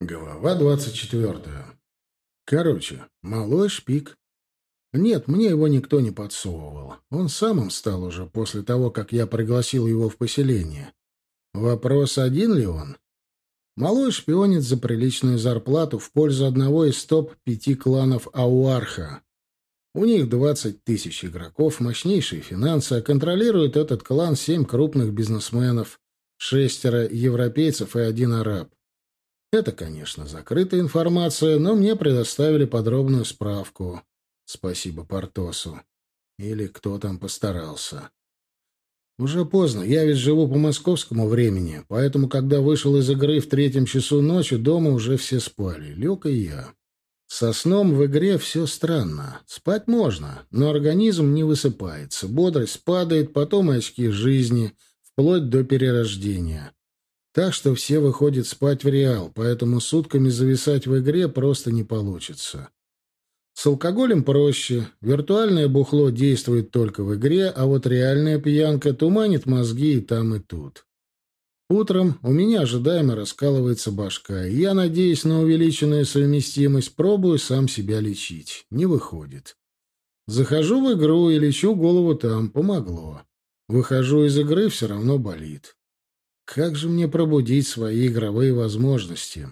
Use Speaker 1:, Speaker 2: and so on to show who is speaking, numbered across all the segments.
Speaker 1: Глава двадцать четвертая. Короче, малой шпик. Нет, мне его никто не подсовывал. Он самым стал уже после того, как я пригласил его в поселение. Вопрос, один ли он? Малой шпионит за приличную зарплату в пользу одного из топ-пяти кланов Ауарха. У них двадцать тысяч игроков, мощнейшие финансы, а контролирует этот клан семь крупных бизнесменов, шестеро европейцев и один араб. Это, конечно, закрытая информация, но мне предоставили подробную справку. Спасибо Портосу. Или кто там постарался. Уже поздно, я ведь живу по московскому времени, поэтому, когда вышел из игры в третьем часу ночи, дома уже все спали, Люк и я. Со сном в игре все странно. Спать можно, но организм не высыпается, бодрость падает, потом очки жизни, вплоть до перерождения. Так что все выходят спать в реал, поэтому сутками зависать в игре просто не получится. С алкоголем проще. Виртуальное бухло действует только в игре, а вот реальная пьянка туманит мозги и там, и тут. Утром у меня ожидаемо раскалывается башка, и я, надеясь на увеличенную совместимость, пробую сам себя лечить. Не выходит. Захожу в игру и лечу голову там. Помогло. Выхожу из игры, все равно болит. Как же мне пробудить свои игровые возможности?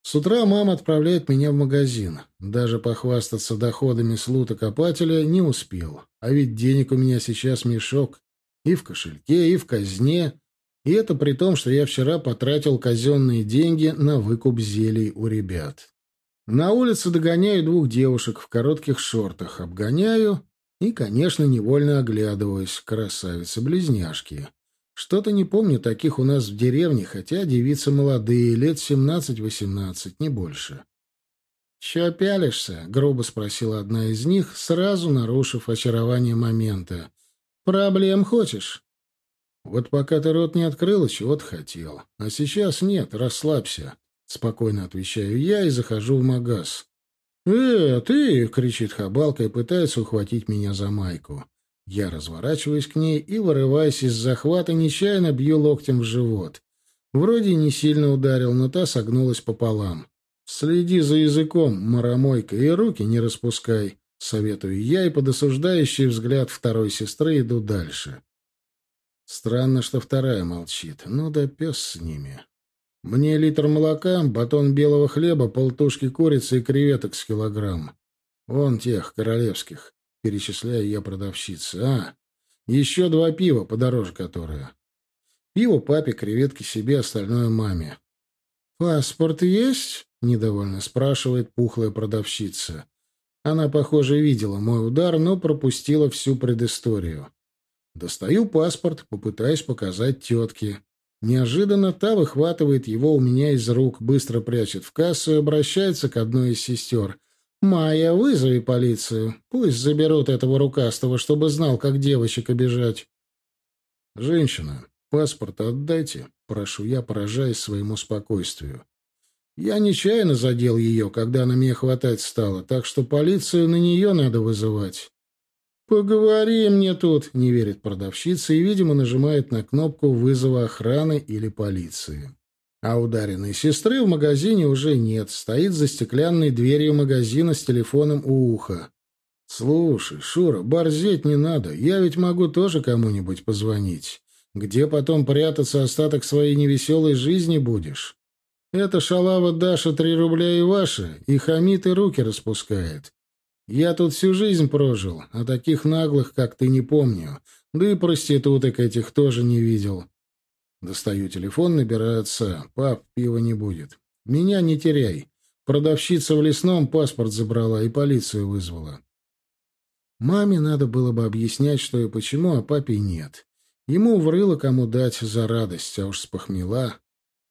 Speaker 1: С утра мама отправляет меня в магазин. Даже похвастаться доходами с лута копателя не успел. А ведь денег у меня сейчас мешок. И в кошельке, и в казне. И это при том, что я вчера потратил казенные деньги на выкуп зелий у ребят. На улице догоняю двух девушек в коротких шортах. Обгоняю и, конечно, невольно оглядываюсь. Красавицы-близняшки. Что-то не помню таких у нас в деревне, хотя девицы молодые, лет семнадцать-восемнадцать, не больше. «Чё пялишься?» — грубо спросила одна из них, сразу нарушив очарование момента. «Проблем хочешь?» «Вот пока ты рот не открыла, чего-то хотел. А сейчас нет, расслабься», — спокойно отвечаю я и захожу в магаз. «Э, ты!» — кричит Хабалка и пытается ухватить меня за майку. Я разворачиваюсь к ней и, вырываясь из захвата, нечаянно бью локтем в живот. Вроде не сильно ударил, но та согнулась пополам. «Следи за языком, маромойка, и руки не распускай», — советую я, и под осуждающий взгляд второй сестры иду дальше. Странно, что вторая молчит. Ну да пес с ними. Мне литр молока, батон белого хлеба, полтушки курицы и креветок с килограмм. Вон тех, королевских перечисляю я продавщице. А, еще два пива, подороже которые. Пиво папе, креветки себе, остальное маме. «Паспорт есть?» — недовольно спрашивает пухлая продавщица. Она, похоже, видела мой удар, но пропустила всю предысторию. Достаю паспорт, попытаюсь показать тетке. Неожиданно та выхватывает его у меня из рук, быстро прячет в кассу и обращается к одной из сестер. «Майя, вызови полицию. Пусть заберут этого рукастого, чтобы знал, как девочек обижать». «Женщина, паспорт отдайте», — прошу я, поражаясь своему спокойствию. «Я нечаянно задел ее, когда она меня хватать стала, так что полицию на нее надо вызывать». «Поговори мне тут», — не верит продавщица и, видимо, нажимает на кнопку вызова охраны или полиции. А ударенной сестры в магазине уже нет, стоит за стеклянной дверью магазина с телефоном у уха. «Слушай, Шура, борзеть не надо, я ведь могу тоже кому-нибудь позвонить. Где потом прятаться остаток своей невеселой жизни будешь? Эта шалава Даша три рубля и ваша, и хамит и руки распускает. Я тут всю жизнь прожил, а таких наглых, как ты, не помню. Да и проституток этих тоже не видел. Достаю телефон, набираю отца. «Пап, пива не будет. Меня не теряй. Продавщица в лесном паспорт забрала и полицию вызвала». Маме надо было бы объяснять, что и почему, а папе нет. Ему врыло кому дать за радость, а уж с похмела.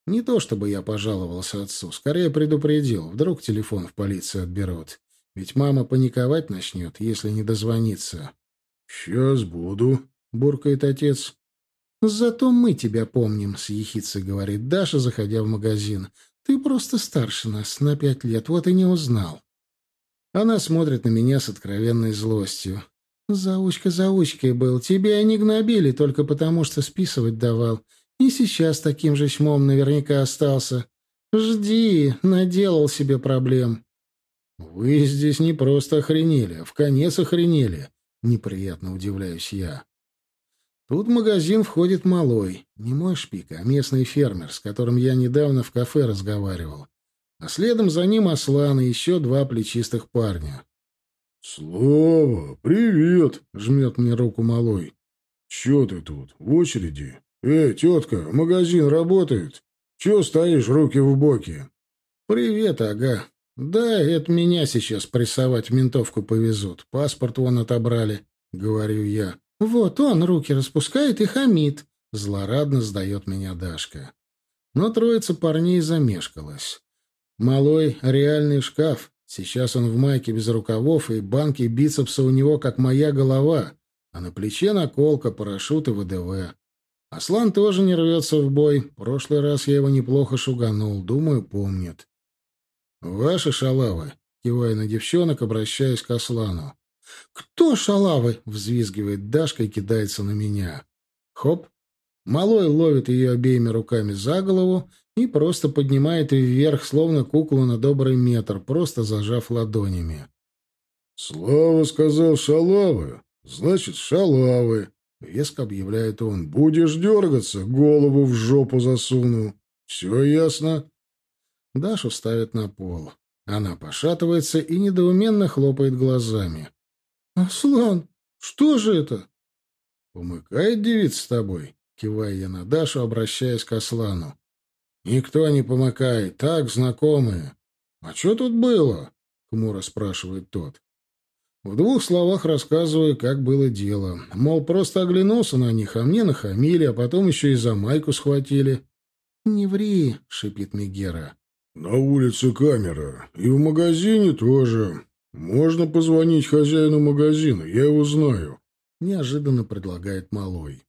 Speaker 1: Не то чтобы я пожаловался отцу, скорее предупредил, вдруг телефон в полиции отберут. Ведь мама паниковать начнет, если не дозвонится. — Сейчас буду, — буркает отец. «Зато мы тебя помним», — с ехицей говорит Даша, заходя в магазин. «Ты просто старше нас на пять лет, вот и не узнал». Она смотрит на меня с откровенной злостью. «Заучка заучкой был. Тебя не гнобили только потому, что списывать давал. И сейчас таким же чмом наверняка остался. Жди, наделал себе проблем. Вы здесь не просто охренели, а в конец охренели. Неприятно удивляюсь я. Тут в магазин входит малой, не мой шпик, а местный фермер, с которым я недавно в кафе разговаривал. А следом за ним Аслан и еще два плечистых парня.
Speaker 2: «Слава, привет!» — жмет мне руку малой. «Че ты тут, в очереди? Эй, тетка, магазин работает? Че стоишь, руки в боки?»
Speaker 1: «Привет, ага. Да, это меня сейчас прессовать в ментовку повезут. Паспорт вон отобрали», — говорю я. «Вот он руки распускает и хамит», — злорадно сдает меня Дашка. Но троица парней замешкалась. Малой — реальный шкаф. Сейчас он в майке без рукавов, и банки бицепса у него, как моя голова, а на плече наколка, парашют и ВДВ. Аслан тоже не рвется в бой. Прошлый раз я его неплохо шуганул, думаю, помнит. «Ваши шалавы», — кивая на девчонок, обращаясь к Аслану. «Кто шалавы?» — взвизгивает Дашка и кидается на меня. Хоп! Малой ловит ее обеими руками за голову и просто поднимает вверх, словно куклу на добрый метр, просто зажав ладонями.
Speaker 2: «Слава сказал шалавы, значит, шалавы», — веско объявляет он. «Будешь дергаться, голову в жопу засуну. Все ясно?»
Speaker 1: Дашу ставят на пол. Она пошатывается и недоуменно хлопает глазами. «Аслан, что же это?»
Speaker 2: «Помыкает девица с тобой?» — кивая я на Дашу, обращаясь к Аслану. «Никто не помыкает, так, знакомые». «А что тут было?» — хмуро спрашивает тот. В двух словах рассказываю, как было дело. Мол, просто оглянулся на них, а мне нахамили, а потом еще и за майку схватили.
Speaker 1: «Не ври», — шипит Мегера.
Speaker 2: «На улице камера. И в магазине тоже. «Можно позвонить хозяину магазина, я его знаю», —
Speaker 1: неожиданно предлагает Малой.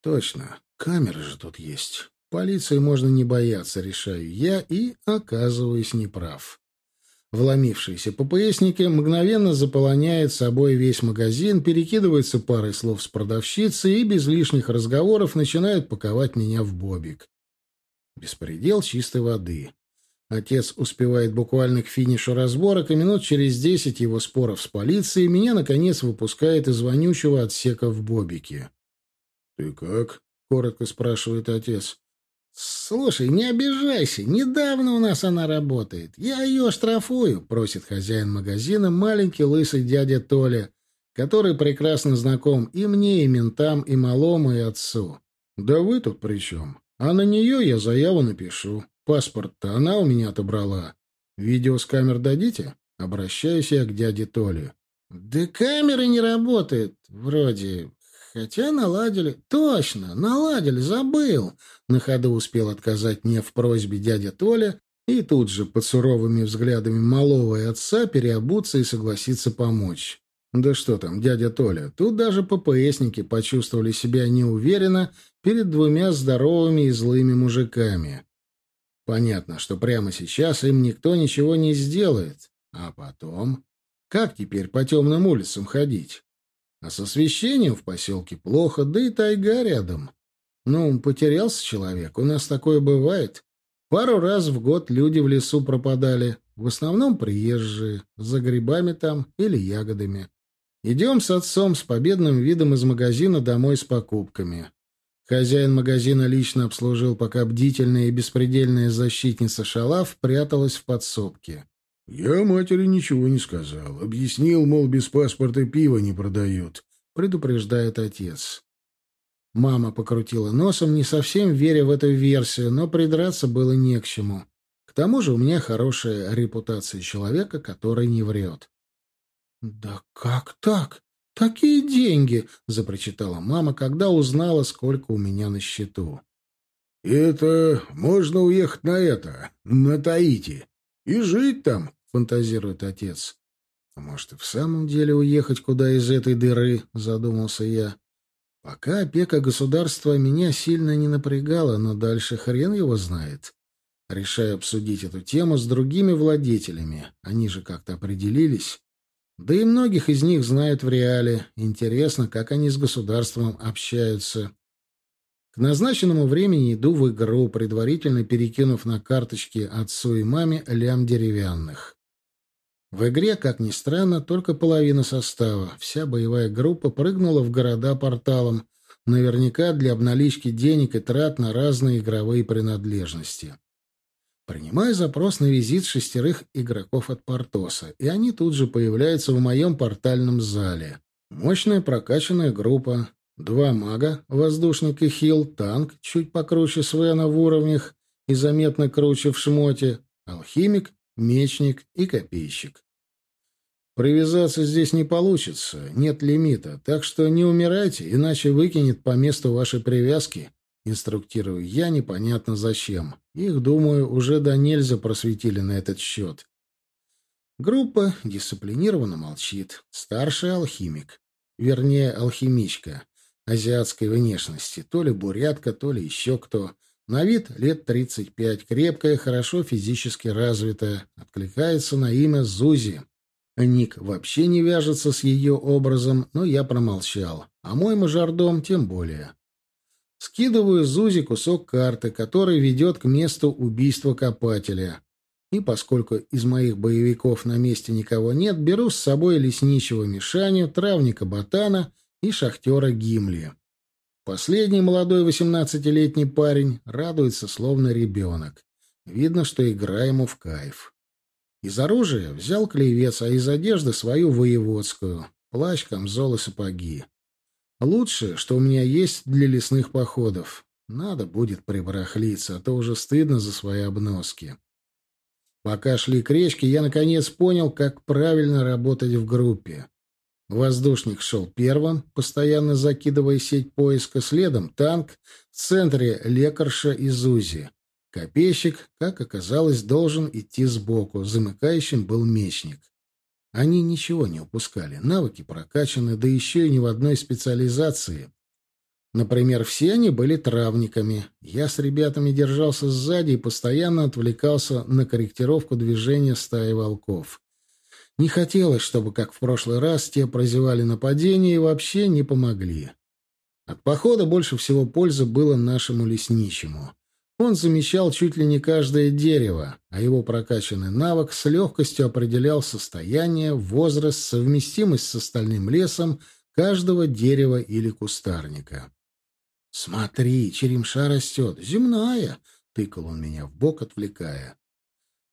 Speaker 1: «Точно, камеры же тут есть. Полиции можно не бояться, решаю я, и оказываюсь неправ». Вломившиеся ППСники мгновенно заполоняют собой весь магазин, перекидываются парой слов с продавщицей и без лишних разговоров начинают паковать меня в бобик. Беспредел чистой воды. Отец успевает буквально к финишу разборок, и минут через десять его споров с полицией меня, наконец, выпускает из вонючего отсека в бобике.
Speaker 2: «Ты как?»
Speaker 1: — коротко спрашивает отец. «Слушай, не обижайся. Недавно у нас она работает. Я ее штрафую», — просит хозяин магазина, маленький лысый дядя Толя, который прекрасно знаком и мне, и ментам, и малому, и отцу.
Speaker 2: «Да вы тут при чем? А на нее я заяву напишу. Паспорт-то она у меня отобрала. Видео с камер дадите? Обращаюсь я к дяде Толе.
Speaker 1: Да камеры не работают, вроде. Хотя наладили. Точно, наладили, забыл. На ходу успел отказать мне в просьбе дядя Толя и тут же под суровыми взглядами малого и отца переобуться и согласиться помочь. Да что там, дядя Толя, тут даже ППСники почувствовали себя неуверенно перед двумя здоровыми и злыми мужиками. Понятно, что прямо сейчас им никто ничего не сделает. А потом? Как теперь по темным улицам ходить? А с освещением в поселке плохо, да и тайга рядом. Ну, потерялся человек, у нас такое бывает. Пару раз в год люди в лесу пропадали, в основном приезжие, за грибами там или ягодами. Идем с отцом с победным видом из магазина домой с покупками. Хозяин магазина лично обслужил, пока бдительная и беспредельная защитница Шалав пряталась в подсобке.
Speaker 2: «Я матери ничего не сказал. Объяснил, мол, без паспорта пиво не продают», — предупреждает отец.
Speaker 1: Мама покрутила носом, не совсем веря в эту версию, но придраться было не к чему. К тому же у меня хорошая репутация человека, который не врет. «Да как так?» «Такие деньги!» — запрочитала мама, когда узнала, сколько у меня на счету.
Speaker 2: «Это можно уехать на это, на Таити, и жить там», — фантазирует отец.
Speaker 1: «А может, и в самом деле уехать куда из этой дыры?» — задумался я. Пока опека государства меня сильно не напрягала, но дальше хрен его знает. Решаю обсудить эту тему с другими владетелями. Они же как-то определились. Да и многих из них знают в реале. Интересно, как они с государством общаются. К назначенному времени иду в игру, предварительно перекинув на карточки отцу и маме лям деревянных. В игре, как ни странно, только половина состава. Вся боевая группа прыгнула в города порталом, наверняка для обналички денег и трат на разные игровые принадлежности. Принимаю запрос на визит шестерых игроков от Портоса, и они тут же появляются в моем портальном зале. Мощная прокачанная группа. Два мага, воздушник и хил, танк, чуть покруче Свена в уровнях и заметно круче в шмоте, алхимик мечник и копейщик. Привязаться здесь не получится, нет лимита, так что не умирайте, иначе выкинет по месту вашей привязки. Инструктирую я непонятно зачем. Их, думаю, уже до нельзя просветили на этот счет. Группа дисциплинированно молчит. Старший алхимик. Вернее, алхимичка. Азиатской внешности. То ли бурятка, то ли еще кто. На вид лет 35, крепкая, хорошо физически развитая, откликается на имя Зузи. Ник вообще не вяжется с ее образом, но я промолчал, а мой мажордом тем более. Скидываю Зузи кусок карты, который ведет к месту убийства копателя. И поскольку из моих боевиков на месте никого нет, беру с собой лесничего Мишаню, травника Ботана и шахтера Гимли. Последний молодой восемнадцатилетний парень радуется, словно ребенок. Видно, что игра ему в кайф. Из оружия взял клевец, а из одежды свою воеводскую. Плащ, камзол и сапоги. Лучшее, что у меня есть для лесных походов. Надо будет прибарахлиться, а то уже стыдно за свои обноски. Пока шли к речке, я наконец понял, как правильно работать в группе. Воздушник шел первым, постоянно закидывая сеть поиска, следом танк, в центре лекарша и Зузи. Копейщик, как оказалось, должен идти сбоку, замыкающим был мечник. Они ничего не упускали, навыки прокачаны, да еще и ни в одной специализации. Например, все они были травниками. Я с ребятами держался сзади и постоянно отвлекался на корректировку движения стаи волков. Не хотелось, чтобы, как в прошлый раз, те прозевали нападение и вообще не помогли. От похода больше всего пользы было нашему лесничему. Он замечал чуть ли не каждое дерево, а его прокачанный навык с легкостью определял состояние, возраст, совместимость с остальным лесом каждого дерева или кустарника. «Смотри, черемша растет, земная!» — тыкал он меня в бок, отвлекая.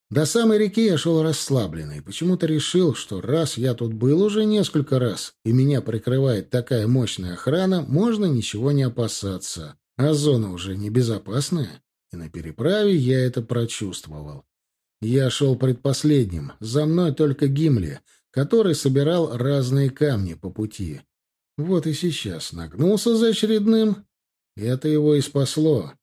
Speaker 1: До самой реки я шел расслабленный. Почему-то решил, что раз я тут был уже несколько раз, и меня прикрывает такая мощная охрана, можно ничего не опасаться. А зона уже небезопасная. И на переправе я это прочувствовал. Я шел предпоследним. За мной только Гимли, который собирал разные камни по пути. Вот и сейчас нагнулся за очередным. Это его и спасло.